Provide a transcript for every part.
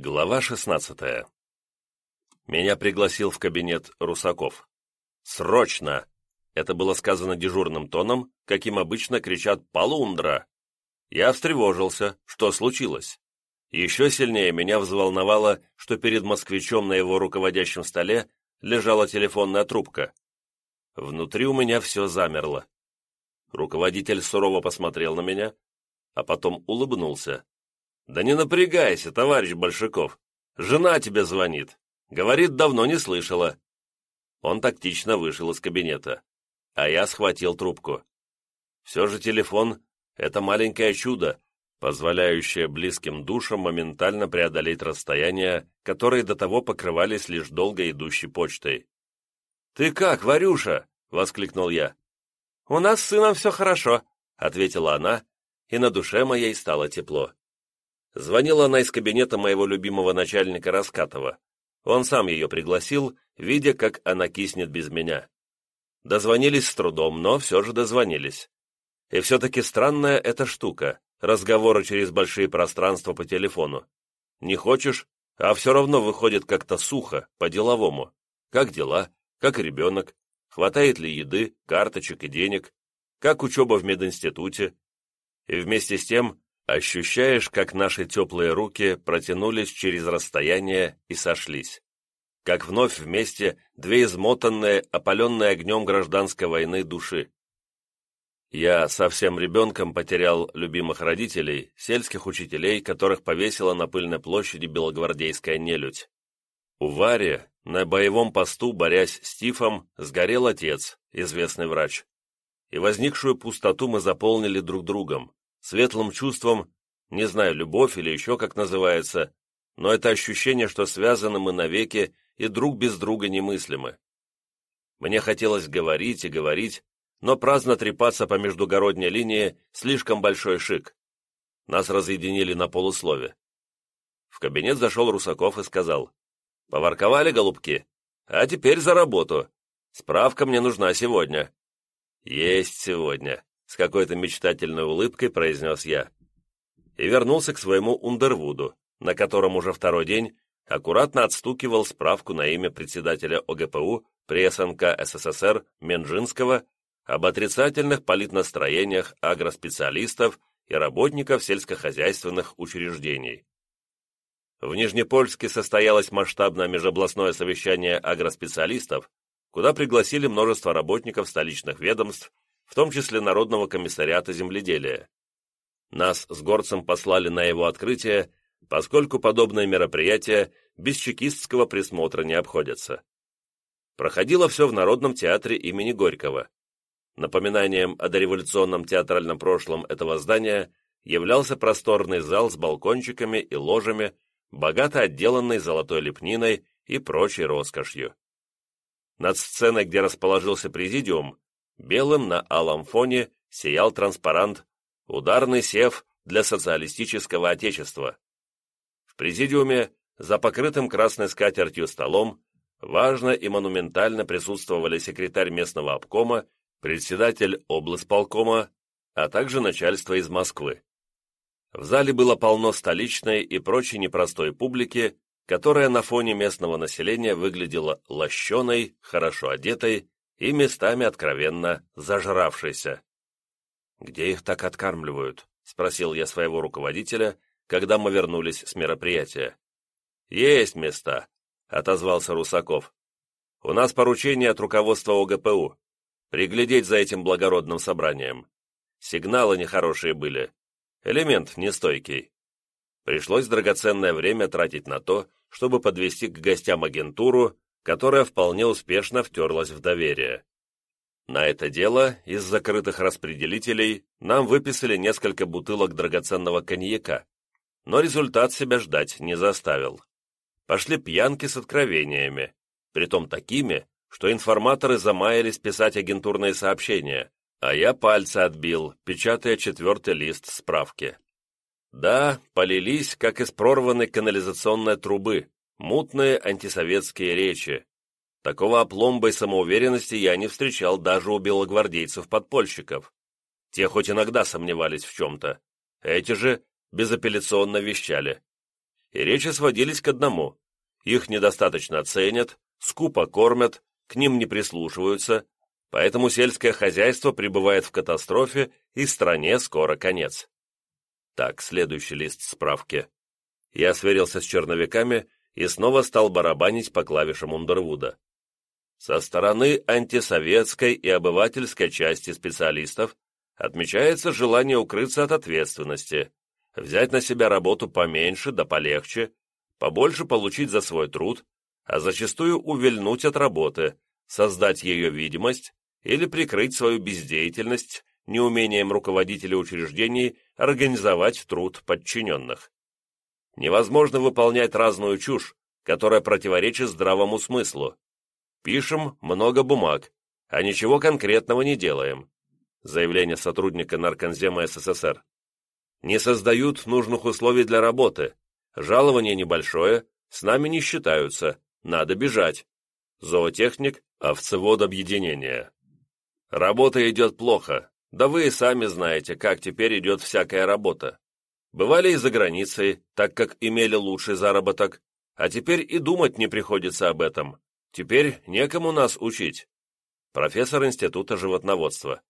Глава 16 Меня пригласил в кабинет Русаков. «Срочно!» Это было сказано дежурным тоном, каким обычно кричат «Полундра!». Я встревожился. Что случилось? Еще сильнее меня взволновало, что перед москвичом на его руководящем столе лежала телефонная трубка. Внутри у меня все замерло. Руководитель сурово посмотрел на меня, а потом улыбнулся. «Да не напрягайся, товарищ Большаков. Жена тебе звонит. Говорит, давно не слышала». Он тактично вышел из кабинета, а я схватил трубку. Все же телефон — это маленькое чудо, позволяющее близким душам моментально преодолеть расстояния, которые до того покрывались лишь долго идущей почтой. «Ты как, Варюша?» — воскликнул я. «У нас с сыном все хорошо», — ответила она, и на душе моей стало тепло. Звонила она из кабинета моего любимого начальника Раскатова. Он сам ее пригласил, видя, как она киснет без меня. Дозвонились с трудом, но все же дозвонились. И все-таки странная эта штука, разговоры через большие пространства по телефону. Не хочешь, а все равно выходит как-то сухо, по-деловому. Как дела, как ребенок, хватает ли еды, карточек и денег, как учеба в мединституте. И вместе с тем Ощущаешь, как наши теплые руки протянулись через расстояние и сошлись. Как вновь вместе две измотанные, опаленные огнем гражданской войны души. Я совсем ребенком потерял любимых родителей, сельских учителей, которых повесила на пыльной площади белогвардейская нелюдь. У Вари, на боевом посту, борясь с тифом, сгорел отец, известный врач. И возникшую пустоту мы заполнили друг другом светлым чувством, не знаю, любовь или еще как называется, но это ощущение, что связаны мы навеки и друг без друга немыслимы. Мне хотелось говорить и говорить, но праздно трепаться по междугородней линии слишком большой шик. Нас разъединили на полуслове. В кабинет зашел Русаков и сказал, «Поворковали, голубки? А теперь за работу. Справка мне нужна сегодня». «Есть сегодня», с какой-то мечтательной улыбкой произнес я. И вернулся к своему Ундервуду, на котором уже второй день аккуратно отстукивал справку на имя председателя ОГПУ при СНК СССР Менжинского об отрицательных политнастроениях агроспециалистов и работников сельскохозяйственных учреждений. В Нижнепольске состоялось масштабное межобластное совещание агроспециалистов, куда пригласили множество работников столичных ведомств в том числе Народного комиссариата земледелия. Нас с горцем послали на его открытие, поскольку подобные мероприятия без чекистского присмотра не обходятся. Проходило все в Народном театре имени Горького. Напоминанием о дореволюционном театральном прошлом этого здания являлся просторный зал с балкончиками и ложами, богато отделанный золотой лепниной и прочей роскошью. Над сценой, где расположился президиум, Белым на алом фоне сиял транспарант «Ударный сев для социалистического отечества». В президиуме, за покрытым красной скатертью столом, важно и монументально присутствовали секретарь местного обкома, председатель облсполкома, а также начальство из Москвы. В зале было полно столичной и прочей непростой публики, которая на фоне местного населения выглядела лощеной, хорошо одетой и местами откровенно зажравшийся. «Где их так откармливают?» — спросил я своего руководителя, когда мы вернулись с мероприятия. «Есть места», — отозвался Русаков. «У нас поручение от руководства ОГПУ. Приглядеть за этим благородным собранием. Сигналы нехорошие были. Элемент нестойкий. Пришлось драгоценное время тратить на то, чтобы подвести к гостям агентуру которая вполне успешно втерлась в доверие. На это дело из закрытых распределителей нам выписали несколько бутылок драгоценного коньяка, но результат себя ждать не заставил. Пошли пьянки с откровениями, притом такими, что информаторы замаялись писать агентурные сообщения, а я пальцы отбил, печатая четвертый лист справки. Да, полились, как из прорванной канализационной трубы, мутные антисоветские речи. Такого опломба и самоуверенности я не встречал даже у белогвардейцев-подпольщиков. Те хоть иногда сомневались в чем-то, эти же безапелляционно вещали. и речи сводились к одному. Их недостаточно ценят, скупо кормят, к ним не прислушиваются, поэтому сельское хозяйство пребывает в катастрофе и стране скоро конец. Так, следующий лист справки. Я сверился с черновиками и снова стал барабанить по клавишам Ундервуда. Со стороны антисоветской и обывательской части специалистов отмечается желание укрыться от ответственности, взять на себя работу поменьше да полегче, побольше получить за свой труд, а зачастую увильнуть от работы, создать ее видимость или прикрыть свою бездеятельность неумением руководителя учреждений организовать труд подчиненных. Невозможно выполнять разную чушь, которая противоречит здравому смыслу. Пишем много бумаг, а ничего конкретного не делаем. Заявление сотрудника Нарконзема СССР. Не создают нужных условий для работы. Жалование небольшое, с нами не считаются, надо бежать. Зоотехник, овцевод объединения. Работа идет плохо, да вы и сами знаете, как теперь идет всякая работа. Бывали и за границей, так как имели лучший заработок, а теперь и думать не приходится об этом. Теперь некому нас учить. Профессор Института животноводства.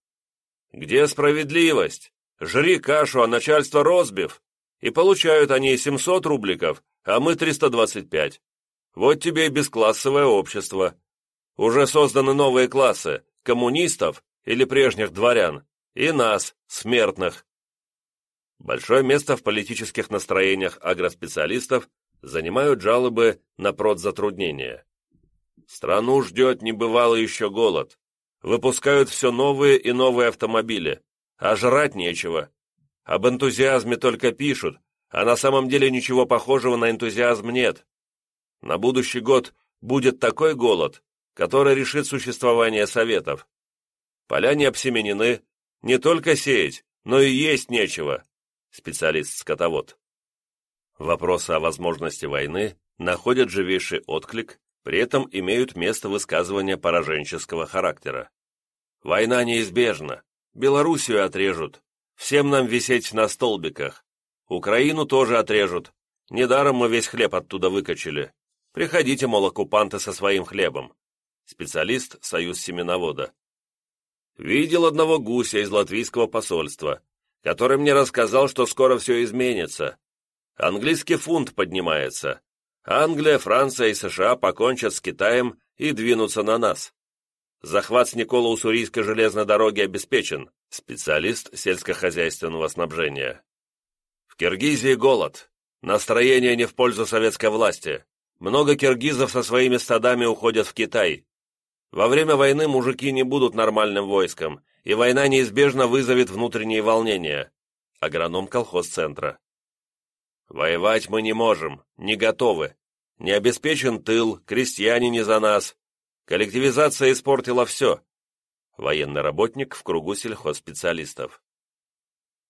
Где справедливость? Жри кашу, а начальство розбив. И получают они 700 рубликов, а мы 325. Вот тебе и бесклассовое общество. Уже созданы новые классы – коммунистов или прежних дворян, и нас, смертных. Большое место в политических настроениях агроспециалистов занимают жалобы на продзатруднение. Страну ждет небывалый еще голод. Выпускают все новые и новые автомобили, а жрать нечего. Об энтузиазме только пишут, а на самом деле ничего похожего на энтузиазм нет. На будущий год будет такой голод, который решит существование советов. Поля не обсеменены, не только сеять, но и есть нечего. Специалист-скотовод. Вопросы о возможности войны находят живейший отклик, при этом имеют место высказывания пораженческого характера. Война неизбежна, Белоруссию отрежут, всем нам висеть на столбиках, Украину тоже отрежут, недаром мы весь хлеб оттуда выкачали. Приходите, мол, оккупанты со своим хлебом. Специалист Союз семеновода. Видел одного гуся из латвийского посольства, который мне рассказал, что скоро все изменится. Английский фунт поднимается. Англия, Франция и США покончат с Китаем и двинутся на нас. Захват с Николо-Уссурийской железной дороги обеспечен. Специалист сельскохозяйственного снабжения. В Киргизии голод. Настроение не в пользу советской власти. Много киргизов со своими стадами уходят в Китай. Во время войны мужики не будут нормальным войском, и война неизбежно вызовет внутренние волнения. Агроном колхозцентра. Воевать мы не можем, не готовы. Не обеспечен тыл, крестьяне не за нас. Коллективизация испортила все. Военный работник в кругу сельхозспециалистов.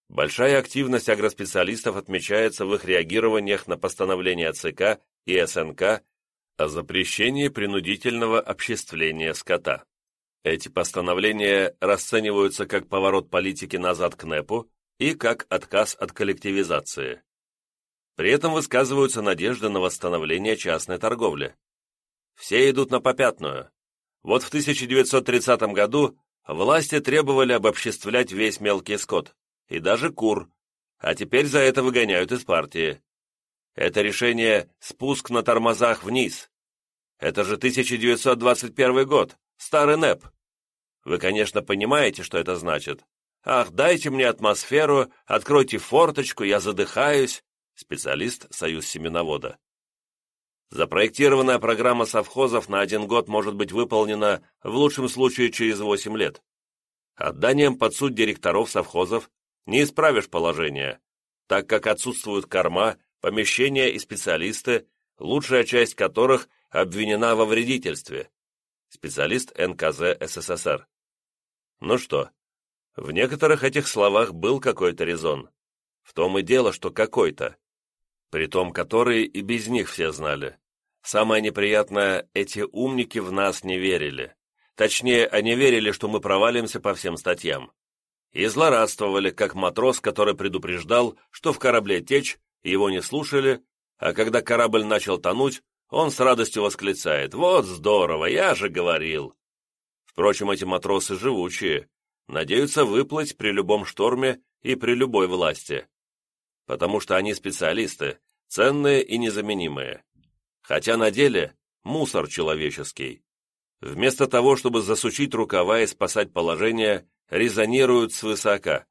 Большая активность агроспециалистов отмечается в их реагированиях на постановления ЦК и СНК о запрещении принудительного обществления скота. Эти постановления расцениваются как поворот политики назад к НЭПу и как отказ от коллективизации. При этом высказываются надежды на восстановление частной торговли. Все идут на попятную. Вот в 1930 году власти требовали обобществлять весь мелкий скот, и даже кур, а теперь за это выгоняют из партии. Это решение «спуск на тормозах вниз». Это же 1921 год, старый НЭП. Вы, конечно, понимаете, что это значит. Ах, дайте мне атмосферу, откройте форточку, я задыхаюсь. Специалист Союз семеновода. Запроектированная программа совхозов на один год может быть выполнена в лучшем случае через 8 лет. Отданием под суд директоров совхозов не исправишь положение, так как отсутствуют корма, помещения и специалисты, лучшая часть которых обвинена во вредительстве. Специалист НКЗ СССР. Ну что, в некоторых этих словах был какой-то резон. В том и дело, что какой-то. При том, которые и без них все знали. Самое неприятное, эти умники в нас не верили. Точнее, они верили, что мы провалимся по всем статьям. И злорадствовали, как матрос, который предупреждал, что в корабле течь, его не слушали, а когда корабль начал тонуть, он с радостью восклицает «Вот здорово, я же говорил!» Впрочем, эти матросы живучие, надеются выплыть при любом шторме и при любой власти, потому что они специалисты, ценные и незаменимые. Хотя на деле мусор человеческий. Вместо того, чтобы засучить рукава и спасать положение, резонируют свысока.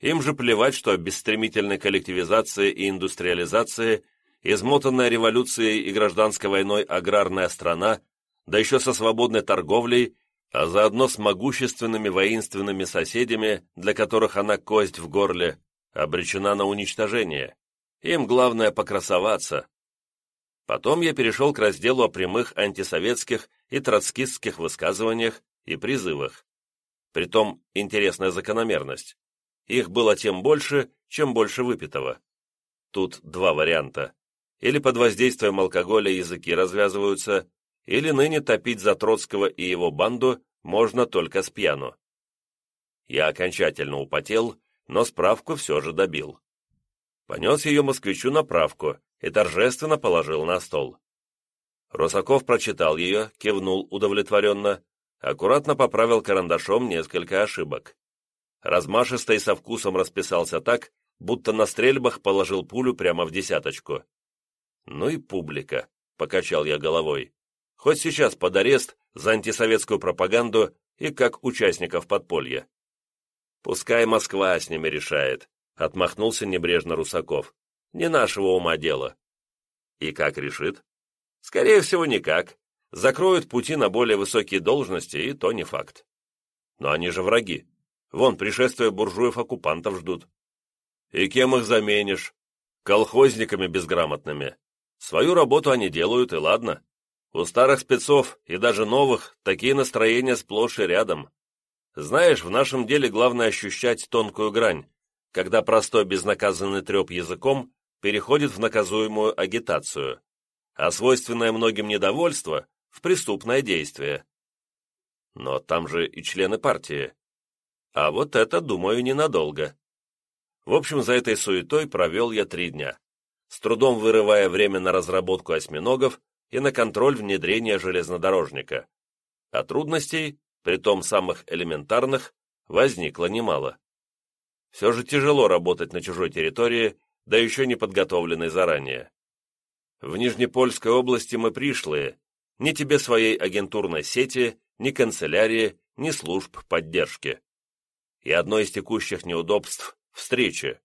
Им же плевать, что без стремительной коллективизации и индустриализации измотанная революцией и гражданской войной аграрная страна, да еще со свободной торговлей, а заодно с могущественными воинственными соседями, для которых она кость в горле, обречена на уничтожение. Им главное покрасоваться. Потом я перешел к разделу о прямых антисоветских и троцкистских высказываниях и призывах. Притом интересная закономерность. Их было тем больше, чем больше выпитого. Тут два варианта. Или под воздействием алкоголя языки развязываются, или ныне топить за Троцкого и его банду можно только с пьяну. Я окончательно употел, но справку все же добил. Понес ее москвичу на правку и торжественно положил на стол. Русаков прочитал ее, кивнул удовлетворенно, аккуратно поправил карандашом несколько ошибок. Размашисто и со вкусом расписался так, будто на стрельбах положил пулю прямо в десяточку. «Ну и публика», — покачал я головой. «Хоть сейчас под арест за антисоветскую пропаганду и как участников подполья». «Пускай Москва с ними решает», — отмахнулся небрежно Русаков. «Не нашего ума дело». «И как решит?» «Скорее всего, никак. Закроют пути на более высокие должности, и то не факт. Но они же враги. Вон, пришествие буржуев-оккупантов ждут. И кем их заменишь? Колхозниками безграмотными. Свою работу они делают, и ладно. У старых спецов и даже новых такие настроения сплошь и рядом. Знаешь, в нашем деле главное ощущать тонкую грань, когда простой безнаказанный треп языком переходит в наказуемую агитацию, а свойственное многим недовольство – в преступное действие. Но там же и члены партии. А вот это, думаю, ненадолго. В общем, за этой суетой провел я три дня с трудом вырывая время на разработку осьминогов и на контроль внедрения железнодорожника. А трудностей, притом самых элементарных, возникло немало. Все же тяжело работать на чужой территории, да еще не подготовленной заранее. В Нижнепольской области мы пришлые, ни тебе своей агентурной сети, ни канцелярии, ни служб поддержки. И одно из текущих неудобств – встречи.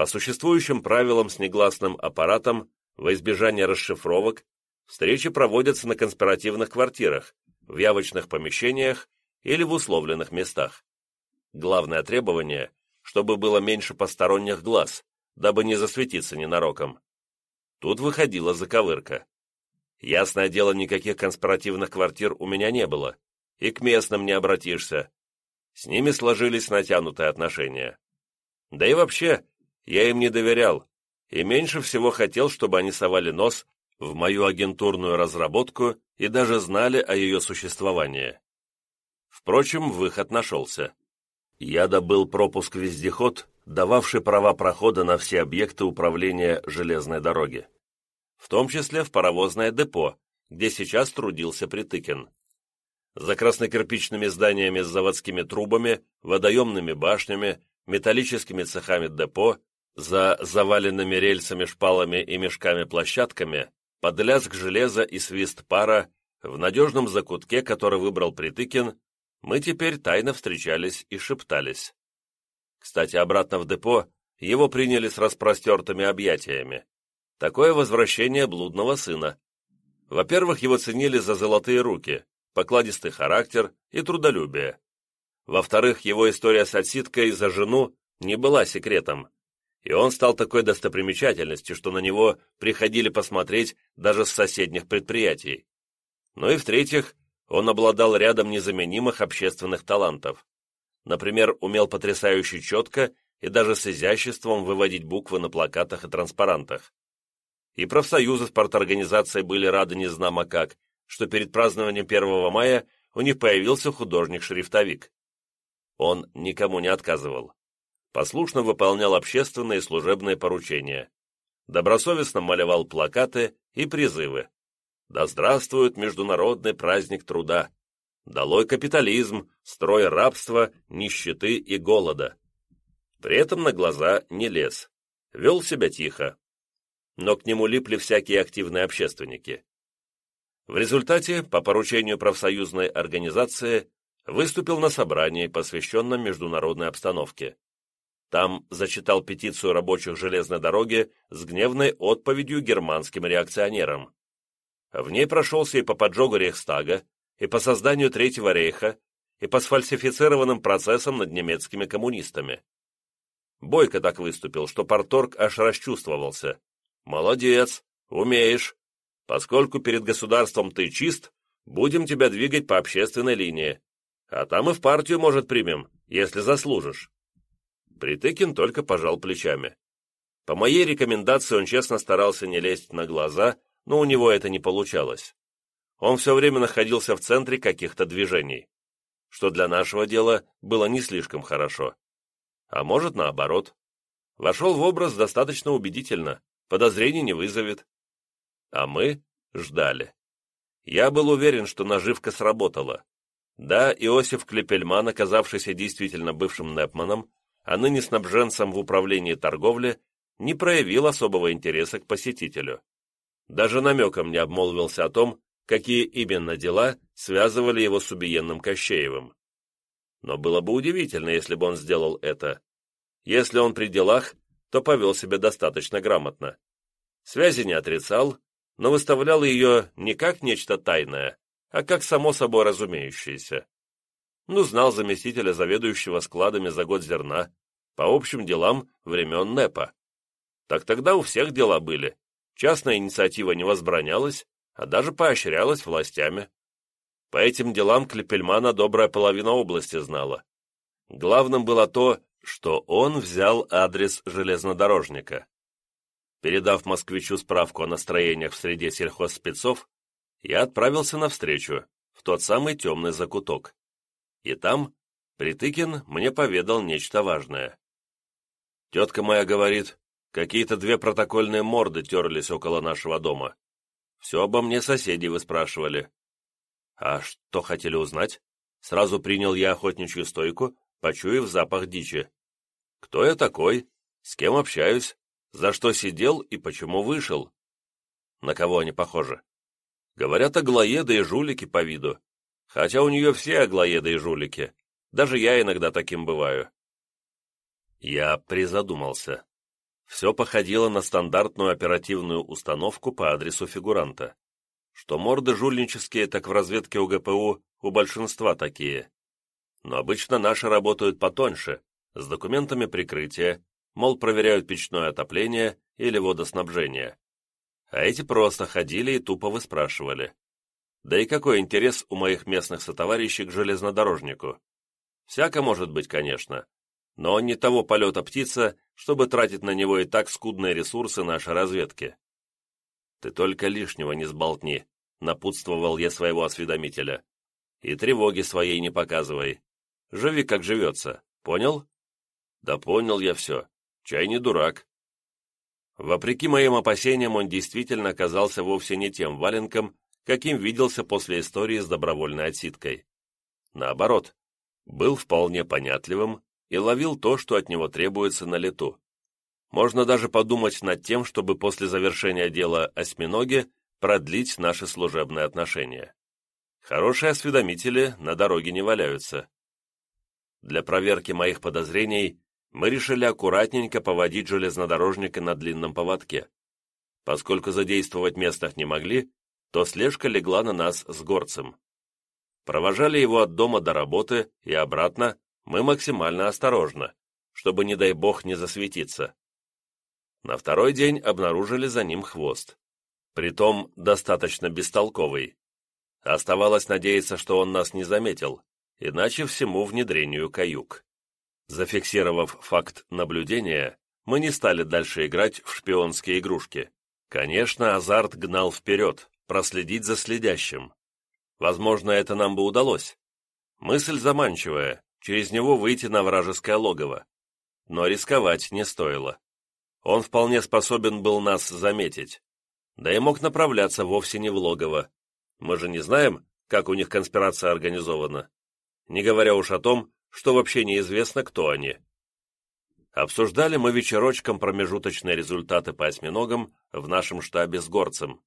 По существующим правилам с негласным аппаратом, во избежание расшифровок, встречи проводятся на конспиративных квартирах, в явочных помещениях или в условленных местах. Главное требование, чтобы было меньше посторонних глаз, дабы не засветиться ненароком. Тут выходила заковырка. Ясное дело, никаких конспиративных квартир у меня не было, и к местным не обратишься. С ними сложились натянутые отношения. Да и вообще, я им не доверял и меньше всего хотел, чтобы они совали нос в мою агентурную разработку и даже знали о ее существовании. Впрочем, выход нашелся. Я добыл пропуск-вездеход, дававший права прохода на все объекты управления железной дороги, в том числе в паровозное депо, где сейчас трудился Притыкин. За краснокирпичными зданиями с заводскими трубами, водоемными башнями, металлическими цехами депо за заваленными рельсами, шпалами и мешками-площадками, под лязг железа и свист пара, в надежном закутке, который выбрал Притыкин, мы теперь тайно встречались и шептались. Кстати, обратно в депо его приняли с распростертыми объятиями. Такое возвращение блудного сына. Во-первых, его ценили за золотые руки, покладистый характер и трудолюбие. Во-вторых, его история с отсидкой за жену не была секретом и он стал такой достопримечательностью, что на него приходили посмотреть даже с соседних предприятий. Ну и в-третьих, он обладал рядом незаменимых общественных талантов. Например, умел потрясающе четко и даже с изяществом выводить буквы на плакатах и транспарантах. И профсоюзы спорторганизации были рады незнамо как, что перед празднованием 1 мая у них появился художник-шрифтовик. Он никому не отказывал послушно выполнял общественные и служебные поручения. добросовестно малевал плакаты и призывы. «Да здравствует Международный праздник труда! Долой капитализм, строй рабства, нищеты и голода!» При этом на глаза не лез, вел себя тихо. Но к нему липли всякие активные общественники. В результате, по поручению профсоюзной организации, выступил на собрании, посвященном международной обстановке. Там зачитал петицию рабочих железной дороги с гневной отповедью германским реакционерам. В ней прошелся и по поджогу Рейхстага, и по созданию Третьего рейха, и по сфальсифицированным процессам над немецкими коммунистами. Бойко так выступил, что Порторг аж расчувствовался. «Молодец, умеешь. Поскольку перед государством ты чист, будем тебя двигать по общественной линии. А там и в партию, может, примем, если заслужишь». Притыкин только пожал плечами. По моей рекомендации он честно старался не лезть на глаза, но у него это не получалось. Он все время находился в центре каких-то движений, что для нашего дела было не слишком хорошо. А может, наоборот. Вошел в образ достаточно убедительно, подозрений не вызовет. А мы ждали. Я был уверен, что наживка сработала. Да, Иосиф Клепельман, оказавшийся действительно бывшим Непманом, а ныне снабженцем в управлении торговли, не проявил особого интереса к посетителю. Даже намеком не обмолвился о том, какие именно дела связывали его с убиенным Кощеевым. Но было бы удивительно, если бы он сделал это. Если он при делах, то повел себя достаточно грамотно. Связи не отрицал, но выставлял ее не как нечто тайное, а как само собой разумеющееся. Ну, знал заместителя заведующего складами за год зерна, по общим делам времен НЭПа. Так тогда у всех дела были. Частная инициатива не возбранялась, а даже поощрялась властями. По этим делам Клепельмана добрая половина области знала. Главным было то, что он взял адрес железнодорожника. Передав москвичу справку о настроениях в среде сельхозспецов, я отправился навстречу, в тот самый темный закуток. И там Притыкин мне поведал нечто важное. Тетка моя говорит, какие-то две протокольные морды терлись около нашего дома. Все обо мне соседи вы спрашивали. А что хотели узнать? Сразу принял я охотничью стойку, почуяв запах дичи. Кто я такой? С кем общаюсь? За что сидел и почему вышел? На кого они похожи? Говорят, аглоеды и жулики по виду. Хотя у нее все аглоеды и жулики. Даже я иногда таким бываю. Я призадумался. Все походило на стандартную оперативную установку по адресу фигуранта. Что морды жульнические, так в разведке УГПУ у большинства такие. Но обычно наши работают потоньше, с документами прикрытия, мол, проверяют печное отопление или водоснабжение. А эти просто ходили и тупо выспрашивали. Да и какой интерес у моих местных сотоварищей к железнодорожнику? Всяко может быть, конечно, но не того полета птица, чтобы тратить на него и так скудные ресурсы нашей разведки. «Ты только лишнего не сболтни», — напутствовал я своего осведомителя. «И тревоги своей не показывай. Живи, как живется. Понял?» «Да понял я все. Чай не дурак». Вопреки моим опасениям, он действительно оказался вовсе не тем валенком, каким виделся после истории с добровольной отсидкой. Наоборот, был вполне понятливым и ловил то, что от него требуется на лету. Можно даже подумать над тем, чтобы после завершения дела осьминоги продлить наши служебные отношения. Хорошие осведомители на дороге не валяются. Для проверки моих подозрений мы решили аккуратненько поводить железнодорожника на длинном поводке. Поскольку задействовать местных не могли, то слежка легла на нас с горцем. Провожали его от дома до работы и обратно мы максимально осторожно, чтобы, не дай бог, не засветиться. На второй день обнаружили за ним хвост. Притом достаточно бестолковый. Оставалось надеяться, что он нас не заметил, иначе всему внедрению каюк. Зафиксировав факт наблюдения, мы не стали дальше играть в шпионские игрушки. Конечно, азарт гнал вперед, проследить за следящим. Возможно, это нам бы удалось. Мысль заманчивая, через него выйти на вражеское логово. Но рисковать не стоило. он вполне способен был нас заметить. Да и мог направляться вовсе не в логово. Мы же не знаем, как у них конспирация организована. Не говоря уж о том, что вообще неизвестно, кто они. Обсуждали мы вечерочком промежуточные результаты по осьминогам в нашем штабе с горцем.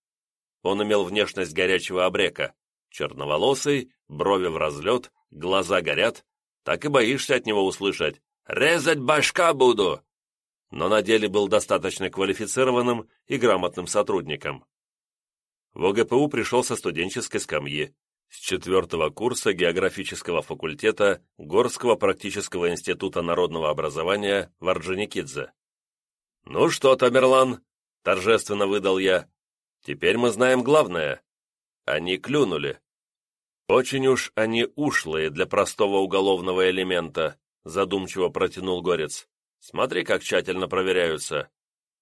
Он имел внешность горячего обрека, черноволосый, брови в разлет, глаза горят, так и боишься от него услышать «Резать башка буду!» Но на деле был достаточно квалифицированным и грамотным сотрудником. В ОГПУ пришел со студенческой скамьи, с четвертого курса географического факультета Горского практического института народного образования в Орджоникидзе. «Ну что, Тамерлан?» – торжественно выдал я. «Теперь мы знаем главное. Они клюнули. Очень уж они ушлые для простого уголовного элемента», – задумчиво протянул Горец. «Смотри, как тщательно проверяются.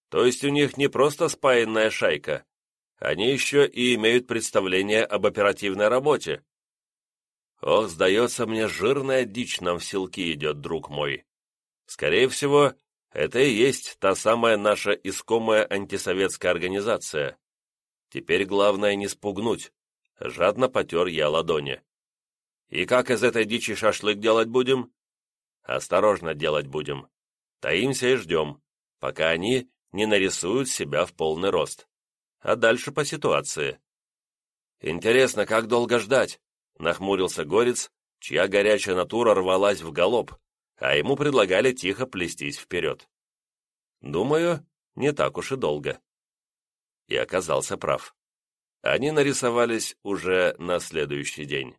То есть у них не просто спаянная шайка, они еще и имеют представление об оперативной работе. Ох, сдается мне, жирная дичь нам в селки идет, друг мой. Скорее всего, это и есть та самая наша искомая антисоветская организация. Теперь главное не спугнуть. Жадно потер я ладони. И как из этой дичи шашлык делать будем? Осторожно делать будем. Таимся и ждем, пока они не нарисуют себя в полный рост а дальше по ситуации. «Интересно, как долго ждать?» — нахмурился Горец, чья горячая натура рвалась в галоп, а ему предлагали тихо плестись вперед. «Думаю, не так уж и долго». И оказался прав. Они нарисовались уже на следующий день.